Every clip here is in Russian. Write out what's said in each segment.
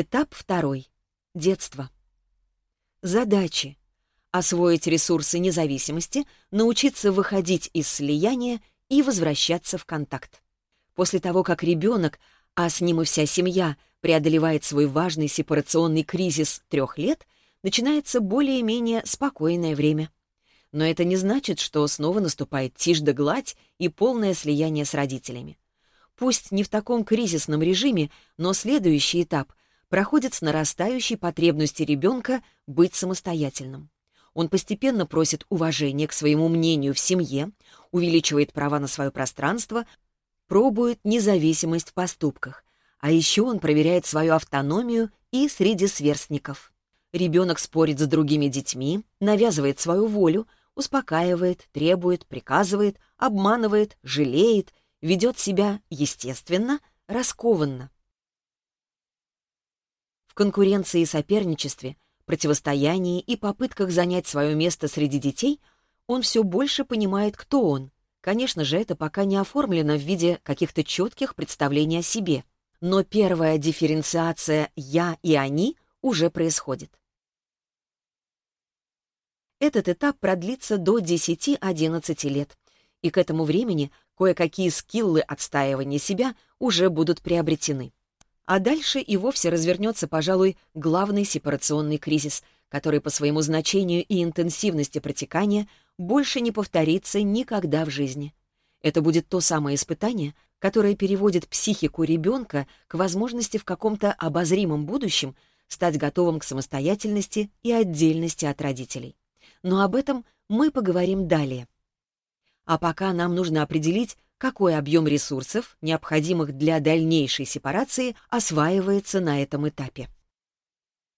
Этап второй. Детство. Задачи. Освоить ресурсы независимости, научиться выходить из слияния и возвращаться в контакт. После того, как ребенок, а с ним и вся семья, преодолевает свой важный сепарационный кризис трех лет, начинается более-менее спокойное время. Но это не значит, что снова наступает тишь да гладь и полное слияние с родителями. Пусть не в таком кризисном режиме, но следующий этап проходит с нарастающей потребностью ребенка быть самостоятельным. Он постепенно просит уважения к своему мнению в семье, увеличивает права на свое пространство, пробует независимость в поступках, а еще он проверяет свою автономию и среди сверстников. Ребенок спорит с другими детьми, навязывает свою волю, успокаивает, требует, приказывает, обманывает, жалеет, ведет себя естественно, раскованно конкуренции и соперничестве, противостоянии и попытках занять свое место среди детей, он все больше понимает, кто он. Конечно же, это пока не оформлено в виде каких-то четких представлений о себе. Но первая дифференциация «я» и «они» уже происходит. Этот этап продлится до 10-11 лет, и к этому времени кое-какие скиллы отстаивания себя уже будут приобретены а дальше и вовсе развернется, пожалуй, главный сепарационный кризис, который по своему значению и интенсивности протекания больше не повторится никогда в жизни. Это будет то самое испытание, которое переводит психику ребенка к возможности в каком-то обозримом будущем стать готовым к самостоятельности и отдельности от родителей. Но об этом мы поговорим далее. А пока нам нужно определить, какой объем ресурсов, необходимых для дальнейшей сепарации, осваивается на этом этапе.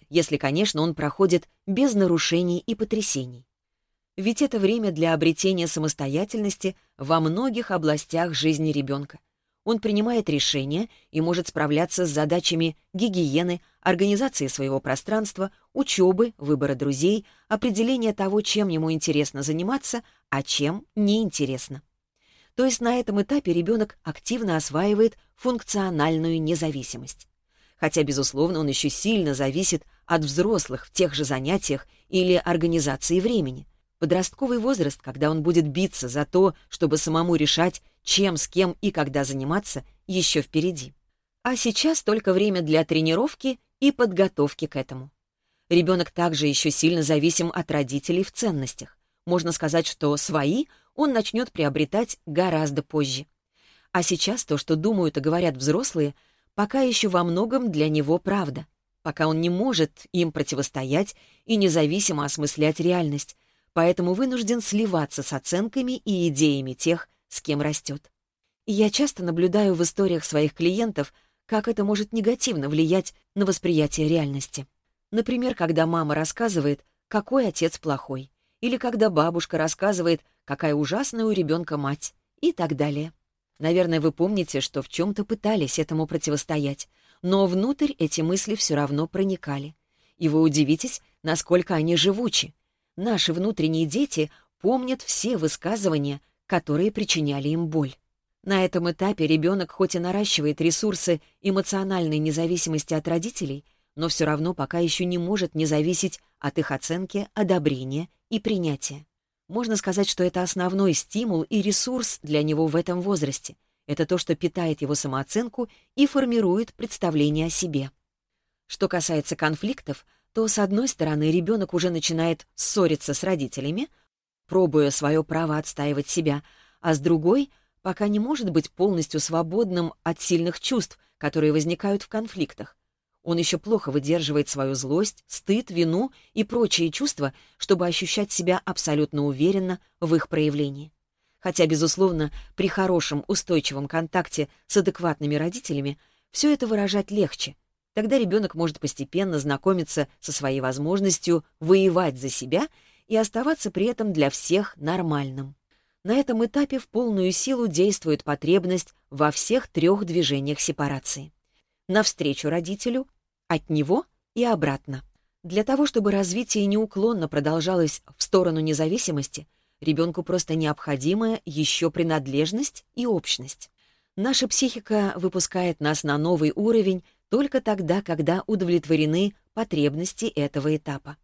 Если, конечно, он проходит без нарушений и потрясений. Ведь это время для обретения самостоятельности во многих областях жизни ребенка. Он принимает решения и может справляться с задачами гигиены, организации своего пространства, учебы, выбора друзей, определения того, чем ему интересно заниматься, а чем неинтересно. То есть на этом этапе ребенок активно осваивает функциональную независимость. Хотя, безусловно, он еще сильно зависит от взрослых в тех же занятиях или организации времени. Подростковый возраст, когда он будет биться за то, чтобы самому решать, чем, с кем и когда заниматься, еще впереди. А сейчас только время для тренировки и подготовки к этому. Ребенок также еще сильно зависим от родителей в ценностях. Можно сказать, что свои он начнет приобретать гораздо позже. А сейчас то, что думают и говорят взрослые, пока еще во многом для него правда, пока он не может им противостоять и независимо осмыслять реальность, поэтому вынужден сливаться с оценками и идеями тех, с кем растет. И я часто наблюдаю в историях своих клиентов, как это может негативно влиять на восприятие реальности. Например, когда мама рассказывает, какой отец плохой, или когда бабушка рассказывает, какая ужасная у ребенка мать и так далее. Наверное, вы помните, что в чем-то пытались этому противостоять, но внутрь эти мысли все равно проникали. И вы удивитесь, насколько они живучи. Наши внутренние дети помнят все высказывания, которые причиняли им боль. На этом этапе ребенок хоть и наращивает ресурсы эмоциональной независимости от родителей, но все равно пока еще не может не зависеть от их оценки, одобрения и принятия. Можно сказать, что это основной стимул и ресурс для него в этом возрасте. Это то, что питает его самооценку и формирует представление о себе. Что касается конфликтов, то, с одной стороны, ребенок уже начинает ссориться с родителями, пробуя свое право отстаивать себя, а с другой — пока не может быть полностью свободным от сильных чувств, которые возникают в конфликтах. Он еще плохо выдерживает свою злость, стыд, вину и прочие чувства, чтобы ощущать себя абсолютно уверенно в их проявлении. Хотя, безусловно, при хорошем устойчивом контакте с адекватными родителями все это выражать легче. Тогда ребенок может постепенно знакомиться со своей возможностью воевать за себя и оставаться при этом для всех нормальным. На этом этапе в полную силу действует потребность во всех трех движениях сепарации. Навстречу родителю, от него и обратно. Для того, чтобы развитие неуклонно продолжалось в сторону независимости, ребенку просто необходима еще принадлежность и общность. Наша психика выпускает нас на новый уровень только тогда, когда удовлетворены потребности этого этапа.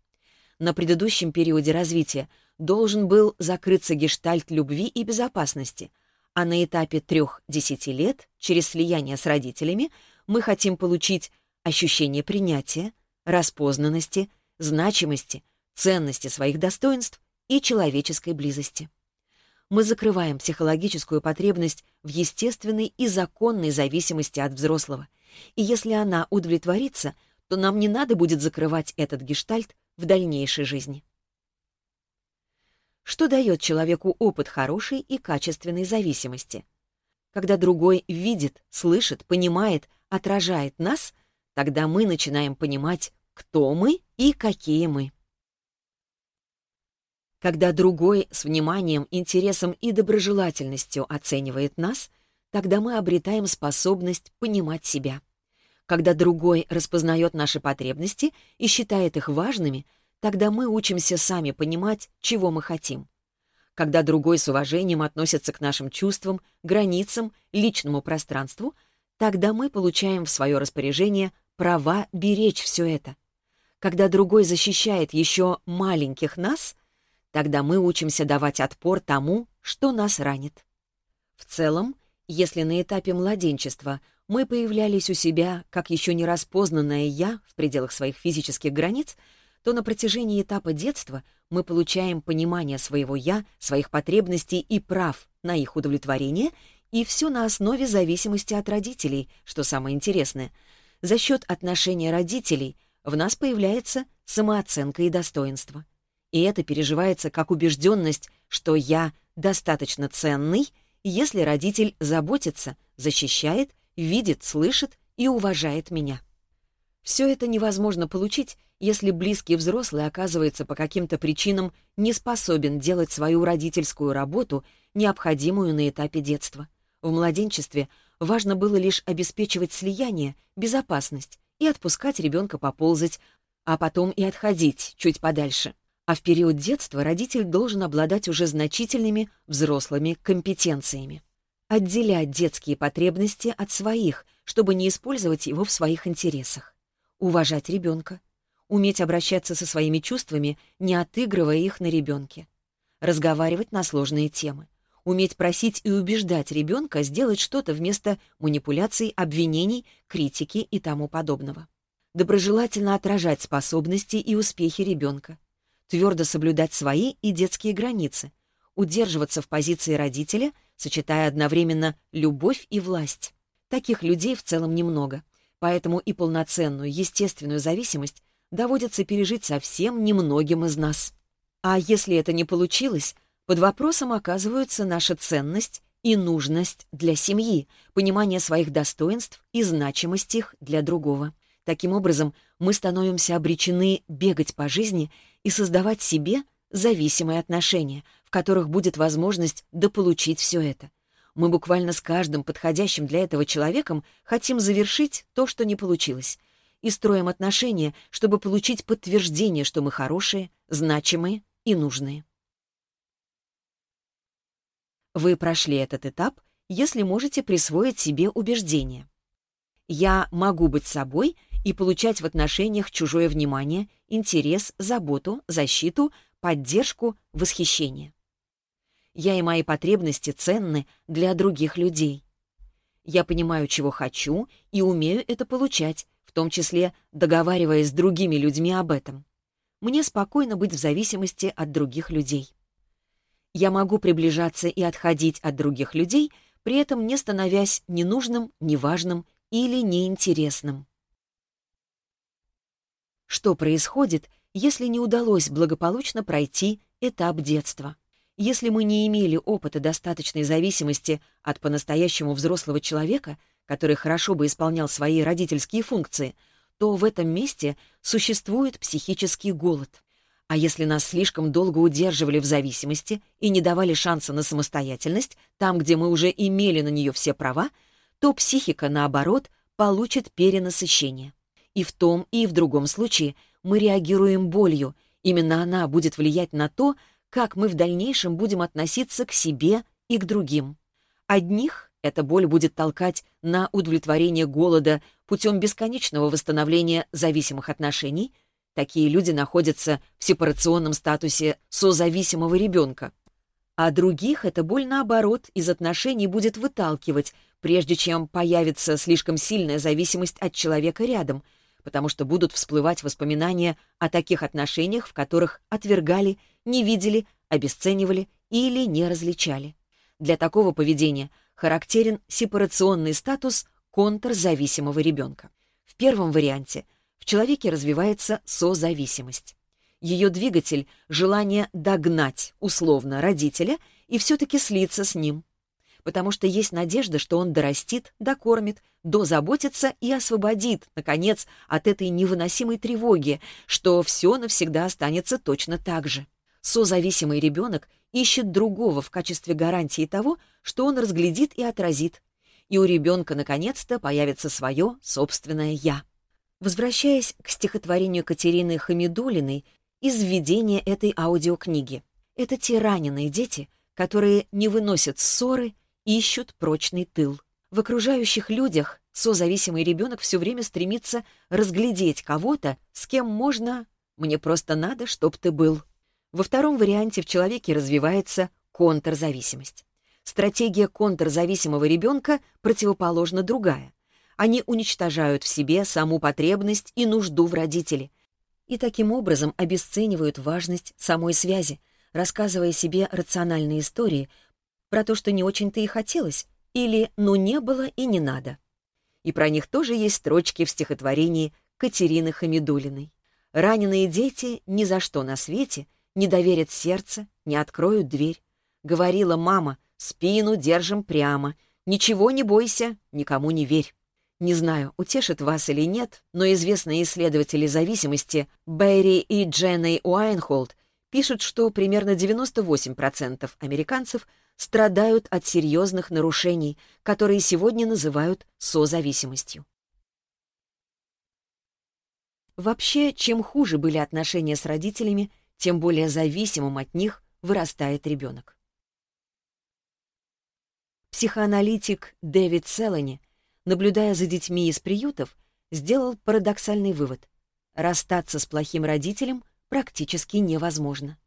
На предыдущем периоде развития должен был закрыться гештальт любви и безопасности, а на этапе трех-десяти лет, через слияние с родителями, мы хотим получить ощущение принятия, распознанности, значимости, ценности своих достоинств и человеческой близости. Мы закрываем психологическую потребность в естественной и законной зависимости от взрослого, и если она удовлетворится, то нам не надо будет закрывать этот гештальт в дальнейшей жизни. Что дает человеку опыт хорошей и качественной зависимости? Когда другой видит, слышит, понимает, отражает нас — Тогда мы начинаем понимать, кто мы и какие мы. Когда другой с вниманием, интересом и доброжелательностью оценивает нас, тогда мы обретаем способность понимать себя. Когда другой распознает наши потребности и считает их важными, тогда мы учимся сами понимать, чего мы хотим. Когда другой с уважением относится к нашим чувствам, границам, личному пространству, тогда мы получаем в свое распоряжение права беречь все это. Когда другой защищает еще маленьких нас, тогда мы учимся давать отпор тому, что нас ранит. В целом, если на этапе младенчества мы появлялись у себя как еще не распознанное «я» в пределах своих физических границ, то на протяжении этапа детства мы получаем понимание своего «я», своих потребностей и прав на их удовлетворение, и все на основе зависимости от родителей, что самое интересное — за счет отношения родителей в нас появляется самооценка и достоинство. И это переживается как убежденность, что я достаточно ценный, если родитель заботится, защищает, видит, слышит и уважает меня. Все это невозможно получить, если близкий взрослый оказывается по каким-то причинам не способен делать свою родительскую работу, необходимую на этапе детства. В младенчестве Важно было лишь обеспечивать слияние, безопасность и отпускать ребенка поползать, а потом и отходить чуть подальше. А в период детства родитель должен обладать уже значительными взрослыми компетенциями. Отделять детские потребности от своих, чтобы не использовать его в своих интересах. Уважать ребенка. Уметь обращаться со своими чувствами, не отыгрывая их на ребенке. Разговаривать на сложные темы уметь просить и убеждать ребенка сделать что-то вместо манипуляций, обвинений, критики и тому подобного. Доброжелательно отражать способности и успехи ребенка. Твердо соблюдать свои и детские границы. Удерживаться в позиции родителя, сочетая одновременно любовь и власть. Таких людей в целом немного, поэтому и полноценную естественную зависимость доводится пережить совсем немногим из нас. А если это не получилось, под вопросом оказываются наша ценность и нужность для семьи, понимание своих достоинств и значимость их для другого. Таким образом, мы становимся обречены бегать по жизни и создавать себе зависимые отношения, в которых будет возможность дополучить все это. Мы буквально с каждым подходящим для этого человеком хотим завершить то, что не получилось, и строим отношения, чтобы получить подтверждение, что мы хорошие, значимые и нужные. Вы прошли этот этап, если можете присвоить себе убеждение. Я могу быть собой и получать в отношениях чужое внимание, интерес, заботу, защиту, поддержку, восхищение. Я и мои потребности ценны для других людей. Я понимаю, чего хочу, и умею это получать, в том числе договариваясь с другими людьми об этом. Мне спокойно быть в зависимости от других людей я могу приближаться и отходить от других людей, при этом не становясь ненужным, неважным или неинтересным. Что происходит, если не удалось благополучно пройти этап детства? Если мы не имели опыта достаточной зависимости от по-настоящему взрослого человека, который хорошо бы исполнял свои родительские функции, то в этом месте существует психический голод. А если нас слишком долго удерживали в зависимости и не давали шанса на самостоятельность, там, где мы уже имели на нее все права, то психика, наоборот, получит перенасыщение. И в том, и в другом случае мы реагируем болью. Именно она будет влиять на то, как мы в дальнейшем будем относиться к себе и к другим. Одних эта боль будет толкать на удовлетворение голода путем бесконечного восстановления зависимых отношений — Такие люди находятся в сепарационном статусе созависимого ребенка. А других эта боль, наоборот, из отношений будет выталкивать, прежде чем появится слишком сильная зависимость от человека рядом, потому что будут всплывать воспоминания о таких отношениях, в которых отвергали, не видели, обесценивали или не различали. Для такого поведения характерен сепарационный статус контрзависимого ребенка. В первом варианте – Человеке развивается созависимость. Ее двигатель — желание догнать, условно, родителя и все-таки слиться с ним. Потому что есть надежда, что он дорастит, докормит, дозаботится и освободит, наконец, от этой невыносимой тревоги, что все навсегда останется точно так же. Созависимый ребенок ищет другого в качестве гарантии того, что он разглядит и отразит. И у ребенка, наконец-то, появится свое собственное «я». Возвращаясь к стихотворению Катерины Хамидулиной из введения этой аудиокниги. Это те раненые дети, которые не выносят ссоры, ищут прочный тыл. В окружающих людях созависимый ребенок все время стремится разглядеть кого-то, с кем можно «мне просто надо, чтоб ты был». Во втором варианте в человеке развивается контрзависимость. Стратегия контрзависимого ребенка противоположна другая. Они уничтожают в себе саму потребность и нужду в родителе. И таким образом обесценивают важность самой связи, рассказывая себе рациональные истории про то, что не очень-то и хотелось, или «ну не было и не надо». И про них тоже есть строчки в стихотворении Катерины Хамидулиной. «Раненые дети ни за что на свете не доверят сердце, не откроют дверь. Говорила мама, спину держим прямо, ничего не бойся, никому не верь». Не знаю, утешит вас или нет, но известные исследователи зависимости Берри и Дженни Уайнхолд пишут, что примерно 98% американцев страдают от серьезных нарушений, которые сегодня называют созависимостью. Вообще, чем хуже были отношения с родителями, тем более зависимым от них вырастает ребенок. Психоаналитик Дэвид Селани наблюдая за детьми из приютов, сделал парадоксальный вывод. Расстаться с плохим родителем практически невозможно.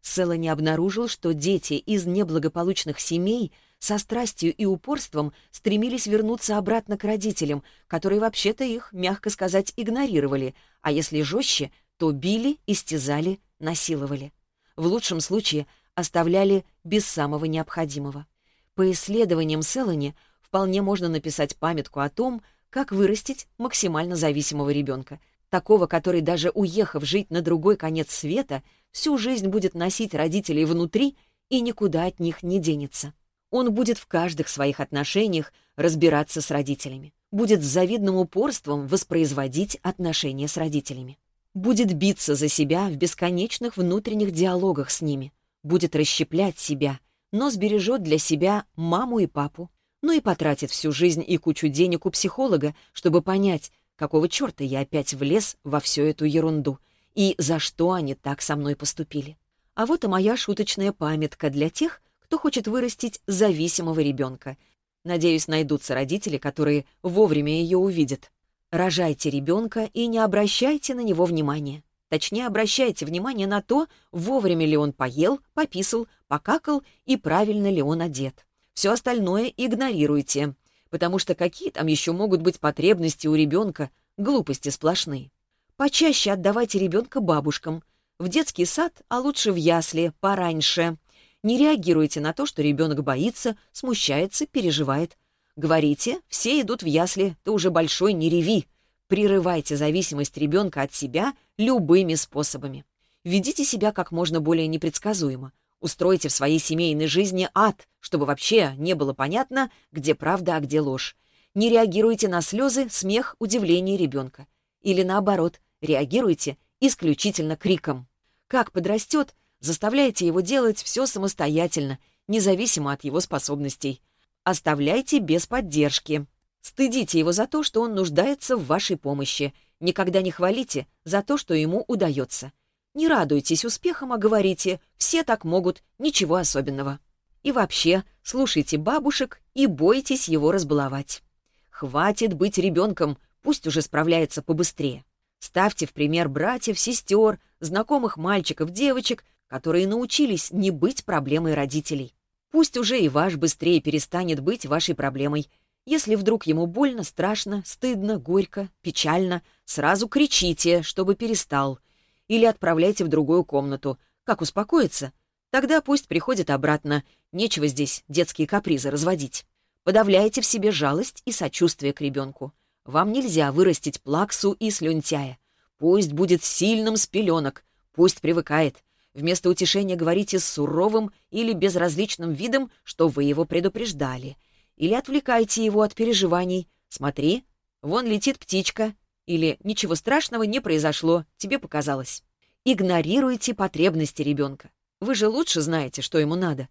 Села не обнаружил, что дети из неблагополучных семей со страстью и упорством стремились вернуться обратно к родителям, которые вообще-то их, мягко сказать, игнорировали, а если жестче, то били, истязали, насиловали. В лучшем случае оставляли без самого необходимого. По исследованиям Селлани вполне можно написать памятку о том, как вырастить максимально зависимого ребенка, такого, который даже уехав жить на другой конец света, всю жизнь будет носить родителей внутри и никуда от них не денется. Он будет в каждых своих отношениях разбираться с родителями, будет с завидным упорством воспроизводить отношения с родителями, будет биться за себя в бесконечных внутренних диалогах с ними, будет расщеплять себя, но сбережет для себя маму и папу, но ну и потратит всю жизнь и кучу денег у психолога, чтобы понять, какого черта я опять влез во всю эту ерунду и за что они так со мной поступили. А вот и моя шуточная памятка для тех, кто хочет вырастить зависимого ребенка. Надеюсь, найдутся родители, которые вовремя ее увидят. Рожайте ребенка и не обращайте на него внимания. Точнее, обращайте внимание на то, вовремя ли он поел, пописал, покакал и правильно ли он одет. Все остальное игнорируйте, потому что какие там еще могут быть потребности у ребенка, глупости сплошные. Почаще отдавайте ребенка бабушкам, в детский сад, а лучше в ясли, пораньше. Не реагируйте на то, что ребенок боится, смущается, переживает. Говорите, все идут в ясли, ты уже большой, не реви. Прерывайте зависимость ребенка от себя любыми способами. Ведите себя как можно более непредсказуемо, Устройте в своей семейной жизни ад, чтобы вообще не было понятно, где правда, а где ложь. Не реагируйте на слезы, смех, удивление ребенка. Или наоборот, реагируйте исключительно криком. Как подрастет, заставляйте его делать все самостоятельно, независимо от его способностей. Оставляйте без поддержки. Стыдите его за то, что он нуждается в вашей помощи. Никогда не хвалите за то, что ему удается. Не радуйтесь успехам, а говорите, все так могут, ничего особенного. И вообще, слушайте бабушек и бойтесь его разбаловать. Хватит быть ребенком, пусть уже справляется побыстрее. Ставьте в пример братьев, сестер, знакомых мальчиков, девочек, которые научились не быть проблемой родителей. Пусть уже и ваш быстрее перестанет быть вашей проблемой. Если вдруг ему больно, страшно, стыдно, горько, печально, сразу кричите, чтобы перестал или отправляйте в другую комнату. Как успокоится? Тогда пусть приходит обратно. Нечего здесь детские капризы разводить. Подавляйте в себе жалость и сочувствие к ребенку. Вам нельзя вырастить плаксу и слюнтяя. Пусть будет сильным с пеленок, пусть привыкает. Вместо утешения говорите с суровым или безразличным видом, что вы его предупреждали. Или отвлекайте его от переживаний. Смотри, вон летит птичка, или «Ничего страшного не произошло, тебе показалось». Игнорируйте потребности ребенка. Вы же лучше знаете, что ему надо.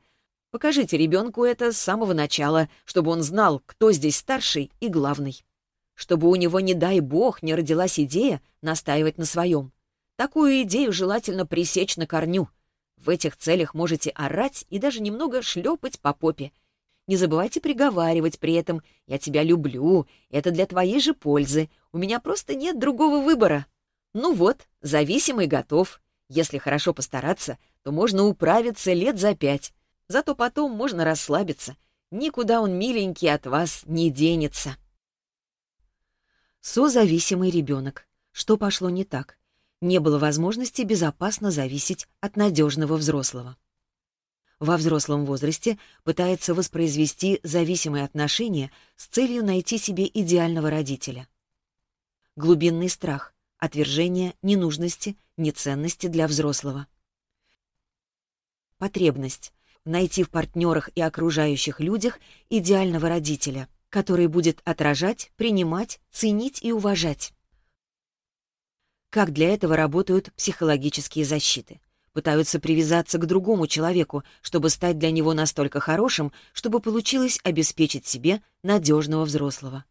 Покажите ребенку это с самого начала, чтобы он знал, кто здесь старший и главный. Чтобы у него, не дай бог, не родилась идея настаивать на своем. Такую идею желательно пресечь на корню. В этих целях можете орать и даже немного шлепать по попе — не забывайте приговаривать при этом «я тебя люблю, это для твоей же пользы, у меня просто нет другого выбора». Ну вот, зависимый готов. Если хорошо постараться, то можно управиться лет за пять. Зато потом можно расслабиться. Никуда он, миленький, от вас не денется. Созависимый ребенок. Что пошло не так? Не было возможности безопасно зависеть от надежного взрослого. Во взрослом возрасте пытается воспроизвести зависимые отношения с целью найти себе идеального родителя. Глубинный страх, отвержение ненужности, неценности для взрослого. Потребность найти в партнерах и окружающих людях идеального родителя, который будет отражать, принимать, ценить и уважать. Как для этого работают психологические защиты? Пытаются привязаться к другому человеку, чтобы стать для него настолько хорошим, чтобы получилось обеспечить себе надежного взрослого.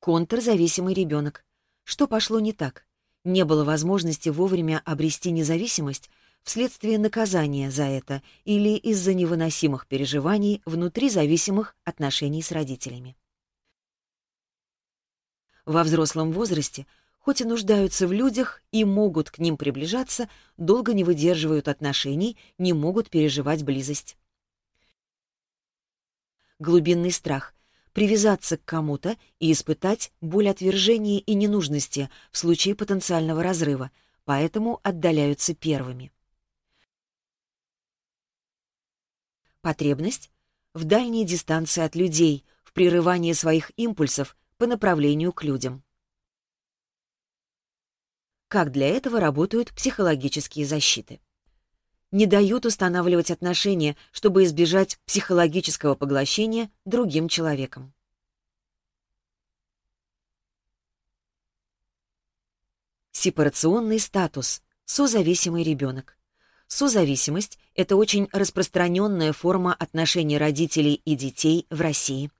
Контрзависимый ребенок. Что пошло не так? Не было возможности вовремя обрести независимость, вследствие наказания за это или из-за невыносимых переживаний внутри зависимых отношений с родителями. Во взрослом возрасте, хоть и нуждаются в людях и могут к ним приближаться, долго не выдерживают отношений, не могут переживать близость. Глубинный страх — привязаться к кому-то и испытать боль отвержения и ненужности в случае потенциального разрыва, поэтому отдаляются первыми. Потребность — в дальней дистанции от людей, в прерывании своих импульсов по направлению к людям — как для этого работают психологические защиты. Не дают устанавливать отношения, чтобы избежать психологического поглощения другим человеком. Сепарационный статус. Созависимый ребенок. Созависимость – это очень распространенная форма отношений родителей и детей в России.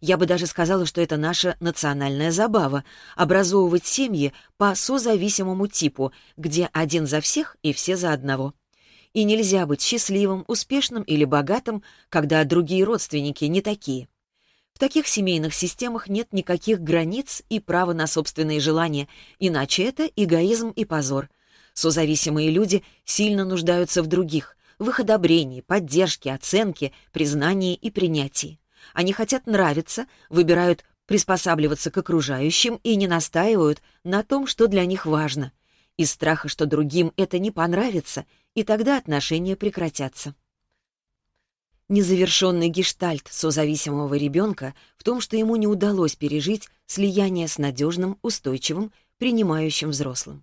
Я бы даже сказала, что это наша национальная забава — образовывать семьи по созависимому типу, где один за всех и все за одного. И нельзя быть счастливым, успешным или богатым, когда другие родственники не такие. В таких семейных системах нет никаких границ и права на собственные желания, иначе это эгоизм и позор. Созависимые люди сильно нуждаются в других, в их одобрении, поддержке, оценке, признании и принятии. Они хотят нравиться, выбирают приспосабливаться к окружающим и не настаивают на том, что для них важно. Из страха, что другим это не понравится, и тогда отношения прекратятся. Незавершенный гештальт созависимого ребенка в том, что ему не удалось пережить слияние с надежным, устойчивым, принимающим взрослым.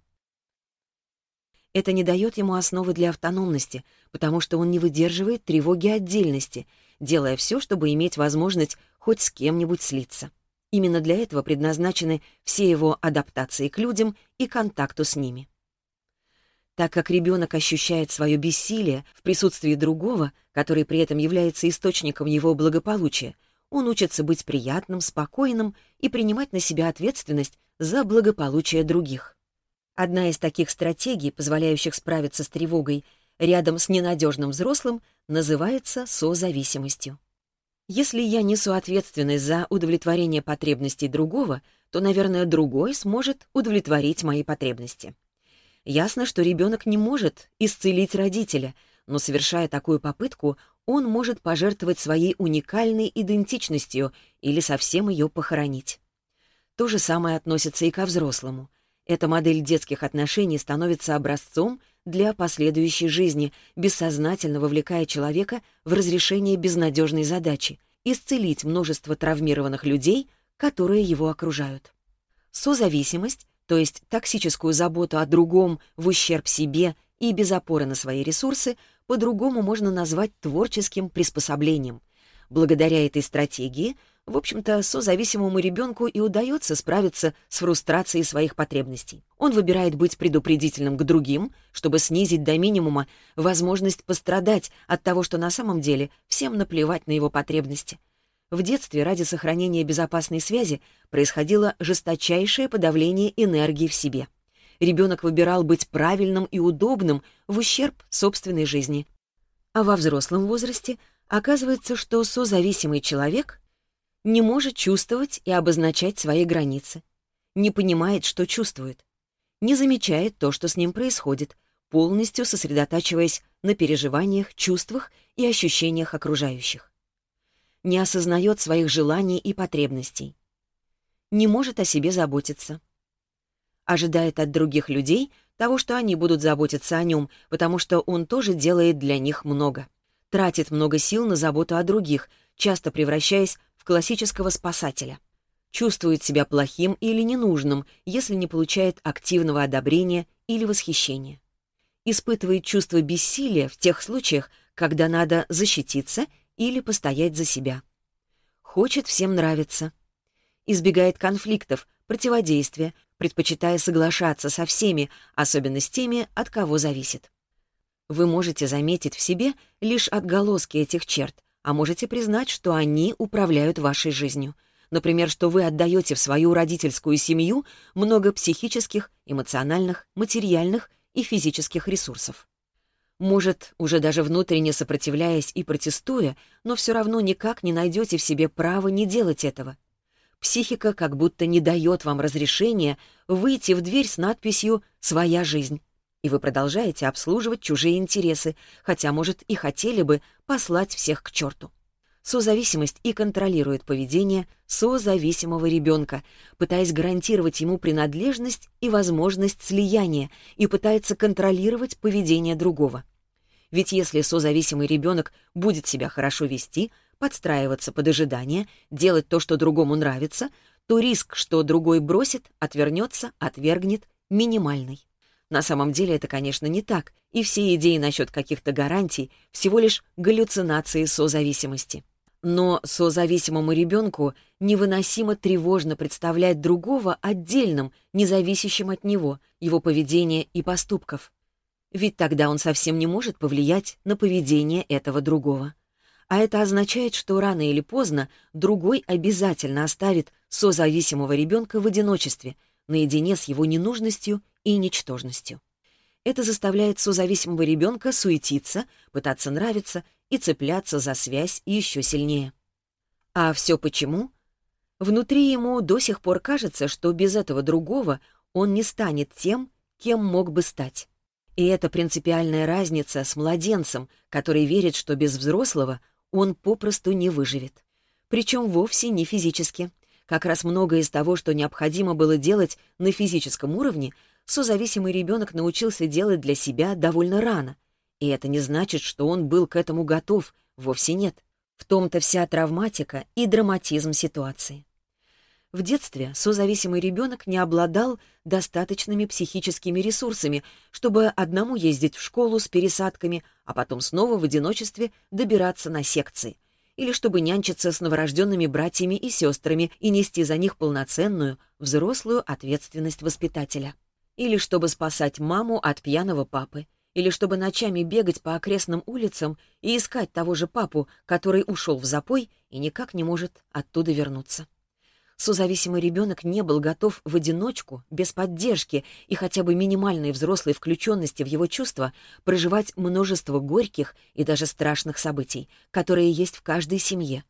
Это не дает ему основы для автономности, потому что он не выдерживает тревоги отдельности — делая все, чтобы иметь возможность хоть с кем-нибудь слиться. Именно для этого предназначены все его адаптации к людям и контакту с ними. Так как ребенок ощущает свое бессилие в присутствии другого, который при этом является источником его благополучия, он учится быть приятным, спокойным и принимать на себя ответственность за благополучие других. Одна из таких стратегий, позволяющих справиться с тревогой — рядом с ненадежным взрослым называется созависимостью. Если я несу ответственность за удовлетворение потребностей другого, то, наверное, другой сможет удовлетворить мои потребности. Ясно, что ребенок не может исцелить родителя, но, совершая такую попытку, он может пожертвовать своей уникальной идентичностью или совсем ее похоронить. То же самое относится и ко взрослому. Эта модель детских отношений становится образцом — для последующей жизни, бессознательно вовлекая человека в разрешение безнадежной задачи — исцелить множество травмированных людей, которые его окружают. Созависимость, то есть токсическую заботу о другом в ущерб себе и без опоры на свои ресурсы, по-другому можно назвать творческим приспособлением. Благодаря этой стратегии — в общем-то, созависимому ребенку и удается справиться с фрустрацией своих потребностей. Он выбирает быть предупредительным к другим, чтобы снизить до минимума возможность пострадать от того, что на самом деле всем наплевать на его потребности — в детстве ради сохранения безопасной связи происходило жесточайшее подавление энергии в себе. Ребенок выбирал быть правильным и удобным в ущерб собственной жизни. А во взрослом возрасте оказывается, что созависимый человек не может чувствовать и обозначать свои границы, не понимает, что чувствует, не замечает то, что с ним происходит, полностью сосредотачиваясь на переживаниях, чувствах и ощущениях окружающих. Не осознает своих желаний и потребностей. Не может о себе заботиться. Ожидает от других людей того, что они будут заботиться о нем, потому что он тоже делает для них много. Тратит много сил на заботу о других, часто превращаясь в классического спасателя. Чувствует себя плохим или ненужным, если не получает активного одобрения или восхищения. Испытывает чувство бессилия в тех случаях, когда надо защититься или постоять за себя. Хочет всем нравиться. Избегает конфликтов, противодействия, предпочитая соглашаться со всеми, особенно с теми, от кого зависит. Вы можете заметить в себе лишь отголоски этих черт, а можете признать, что они управляют вашей жизнью. Например, что вы отдаете в свою родительскую семью много психических, эмоциональных, материальных и физических ресурсов. Может, уже даже внутренне сопротивляясь и протестуя, но все равно никак не найдете в себе права не делать этого. Психика как будто не дает вам разрешения выйти в дверь с надписью «Своя жизнь» и вы продолжаете обслуживать чужие интересы, хотя, может, и хотели бы послать всех к черту. Созависимость и контролирует поведение созависимого ребенка, пытаясь гарантировать ему принадлежность и возможность слияния, и пытается контролировать поведение другого. Ведь если созависимый ребенок будет себя хорошо вести, подстраиваться под ожидания, делать то, что другому нравится, то риск, что другой бросит, отвернется, отвергнет, минимальный. На самом деле это, конечно, не так, и все идеи насчет каких-то гарантий всего лишь галлюцинации созависимости. Но созависимому ребенку невыносимо тревожно представлять другого отдельным, независящим от него, его поведения и поступков. Ведь тогда он совсем не может повлиять на поведение этого другого. А это означает, что рано или поздно другой обязательно оставит созависимого ребенка в одиночестве, наедине с его ненужностью и ничтожностью. Это заставляет сузависимого ребенка суетиться, пытаться нравиться и цепляться за связь еще сильнее. А все почему? Внутри ему до сих пор кажется, что без этого другого он не станет тем, кем мог бы стать. И это принципиальная разница с младенцем, который верит, что без взрослого он попросту не выживет. Причем вовсе не физически. Как раз многое из того, что необходимо было делать на физическом уровне, созависимый ребенок научился делать для себя довольно рано. И это не значит, что он был к этому готов, вовсе нет. В том-то вся травматика и драматизм ситуации. В детстве созависимый ребенок не обладал достаточными психическими ресурсами, чтобы одному ездить в школу с пересадками, а потом снова в одиночестве добираться на секции, или чтобы нянчиться с новорожденными братьями и сестрами и нести за них полноценную, взрослую ответственность воспитателя. Или чтобы спасать маму от пьяного папы, или чтобы ночами бегать по окрестным улицам и искать того же папу, который ушел в запой и никак не может оттуда вернуться. Созависимый ребенок не был готов в одиночку, без поддержки и хотя бы минимальной взрослой включенности в его чувства проживать множество горьких и даже страшных событий, которые есть в каждой семье.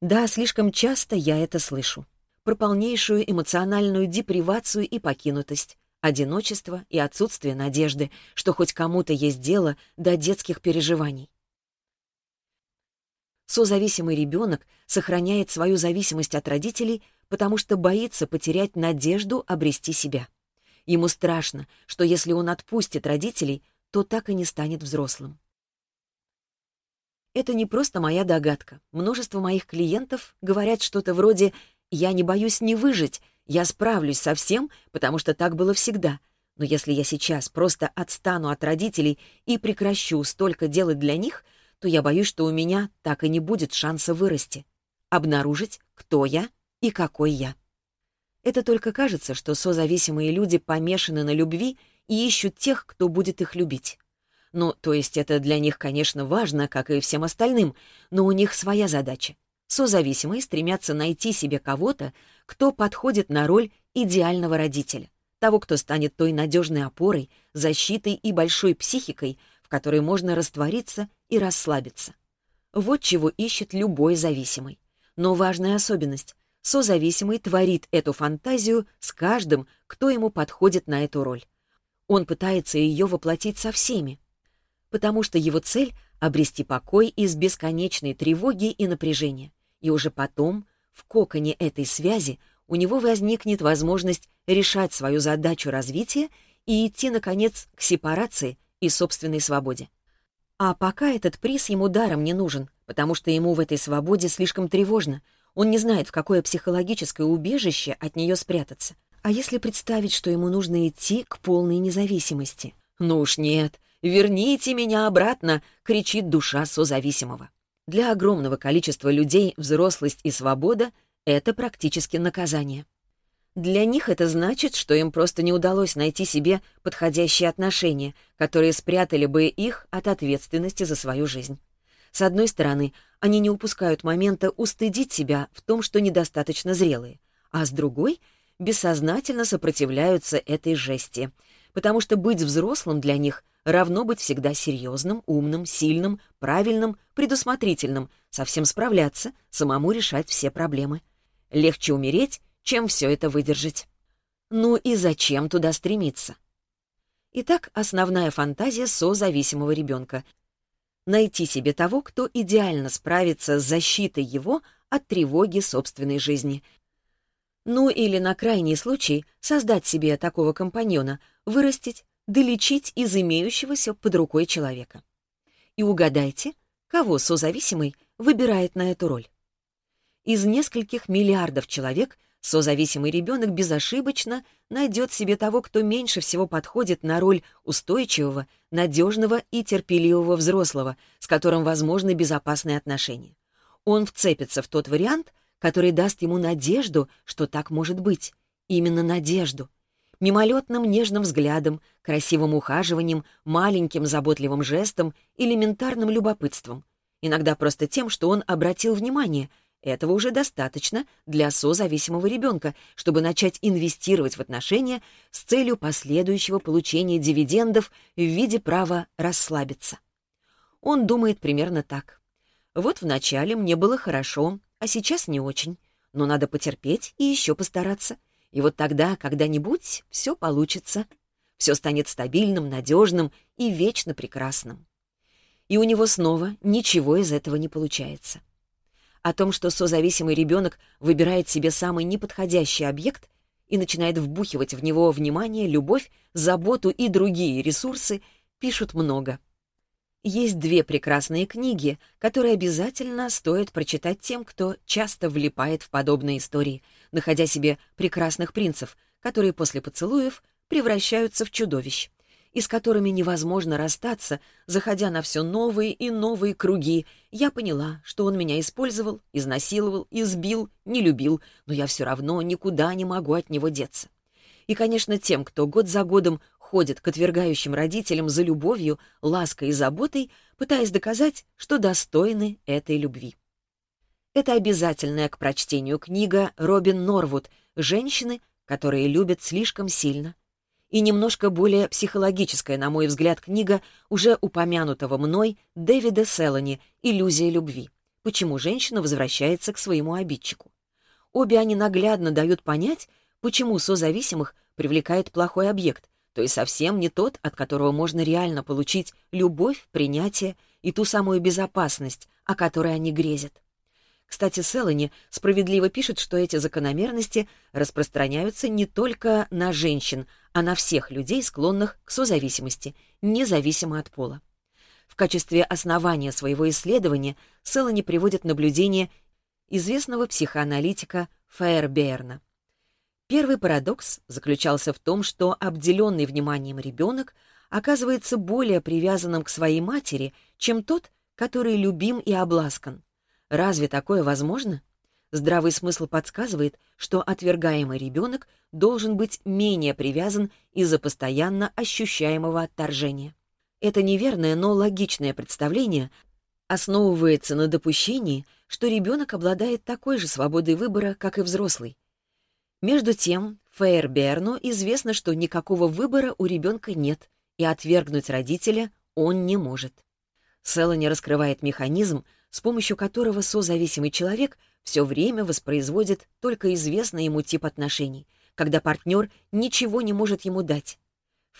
Да, слишком часто я это слышу. Про полнейшую эмоциональную депривацию и покинутость, одиночество и отсутствие надежды, что хоть кому-то есть дело до детских переживаний. Созависимый ребенок сохраняет свою зависимость от родителей, потому что боится потерять надежду обрести себя. Ему страшно, что если он отпустит родителей, то так и не станет взрослым. Это не просто моя догадка. Множество моих клиентов говорят что-то вроде «я не боюсь не выжить, я справлюсь со всем, потому что так было всегда. Но если я сейчас просто отстану от родителей и прекращу столько делать для них, то я боюсь, что у меня так и не будет шанса вырасти. Обнаружить, кто я и какой я. Это только кажется, что созависимые люди помешаны на любви и ищут тех, кто будет их любить. Ну, то есть это для них, конечно, важно, как и всем остальным, но у них своя задача. Созависимые стремятся найти себе кого-то, кто подходит на роль идеального родителя, того, кто станет той надежной опорой, защитой и большой психикой, в которой можно раствориться и расслабиться. Вот чего ищет любой зависимый. Но важная особенность — созависимый творит эту фантазию с каждым, кто ему подходит на эту роль. Он пытается ее воплотить со всеми, потому что его цель — обрести покой из бесконечной тревоги и напряжения, и уже потом в коконе этой связи у него возникнет возможность решать свою задачу развития и идти, наконец, к сепарации и собственной свободе. А пока этот приз ему даром не нужен, потому что ему в этой свободе слишком тревожно. Он не знает, в какое психологическое убежище от нее спрятаться. А если представить, что ему нужно идти к полной независимости? «Ну уж нет, верните меня обратно!» — кричит душа созависимого. Для огромного количества людей взрослость и свобода — это практически наказание. Для них это значит, что им просто не удалось найти себе подходящие отношения, которые спрятали бы их от ответственности за свою жизнь. С одной стороны, они не упускают момента устыдить себя в том, что недостаточно зрелые, а с другой — бессознательно сопротивляются этой жести, потому что быть взрослым для них равно быть всегда серьезным, умным, сильным, правильным, предусмотрительным, совсем справляться, самому решать все проблемы. Легче умереть, чем все это выдержать. Ну и зачем туда стремиться? Итак, основная фантазия созависимого ребенка — найти себе того, кто идеально справится с защитой его от тревоги собственной жизни. Ну или, на крайний случай, создать себе такого компаньона, вырастить, долечить из имеющегося под рукой человека. И угадайте, кого созависимый выбирает на эту роль. Из нескольких миллиардов человек созависимый ребенок безошибочно найдет себе того, кто меньше всего подходит на роль устойчивого, надежного и терпеливого взрослого, с которым возможны безопасные отношения. Он вцепится в тот вариант, который даст ему надежду, что так может быть. Именно надежду — мимолетным нежным взглядом, красивым ухаживанием, маленьким заботливым жестом, элементарным любопытством. Иногда просто тем, что он обратил внимание. Этого уже достаточно для созависимого ребенка, чтобы начать инвестировать в отношения с целью последующего получения дивидендов в виде права расслабиться. Он думает примерно так. «Вот вначале мне было хорошо, а сейчас не очень. Но надо потерпеть и еще постараться. И вот тогда, когда-нибудь, все получится. Все станет стабильным, надежным и вечно прекрасным. И у него снова ничего из этого не получается. О том, что созависимый ребенок выбирает себе самый неподходящий объект и начинает вбухивать в него внимание, любовь, заботу и другие ресурсы, пишут много. Есть две прекрасные книги, которые обязательно стоит прочитать тем, кто часто влипает в подобные истории — находя себе прекрасных принцев, которые после поцелуев превращаются в чудовищ, и с которыми невозможно расстаться, заходя на все новые и новые круги. Я поняла, что он меня использовал, изнасиловал, избил, не любил, но я все равно никуда не могу от него деться. И, конечно, тем, кто год за годом ходит к отвергающим родителям за любовью, лаской и заботой, пытаясь доказать, что достойны этой любви. Это обязательная к прочтению книга Робин Норвуд «Женщины, которые любят слишком сильно». И немножко более психологическая, на мой взгляд, книга уже упомянутого мной Дэвида Селлани «Иллюзия любви. Почему женщина возвращается к своему обидчику». Обе они наглядно дают понять, почему созависимых привлекает плохой объект, то есть совсем не тот, от которого можно реально получить любовь, принятие и ту самую безопасность, о которой они грезят. Кстати, Селани справедливо пишет, что эти закономерности распространяются не только на женщин, а на всех людей, склонных к созависимости, независимо от пола. В качестве основания своего исследования Селани приводит наблюдение известного психоаналитика Фейерберна. Первый парадокс заключался в том, что обделенный вниманием ребенок оказывается более привязанным к своей матери, чем тот, который любим и обласкан. Разве такое возможно? Здравый смысл подсказывает, что отвергаемый ребенок должен быть менее привязан из-за постоянно ощущаемого отторжения. Это неверное, но логичное представление основывается на допущении, что ребенок обладает такой же свободой выбора, как и взрослый. Между тем, Фейерберну известно, что никакого выбора у ребенка нет, и отвергнуть родителя он не может. Селла не раскрывает механизм, с помощью которого созависимый человек все время воспроизводит только известный ему тип отношений, когда партнер ничего не может ему дать.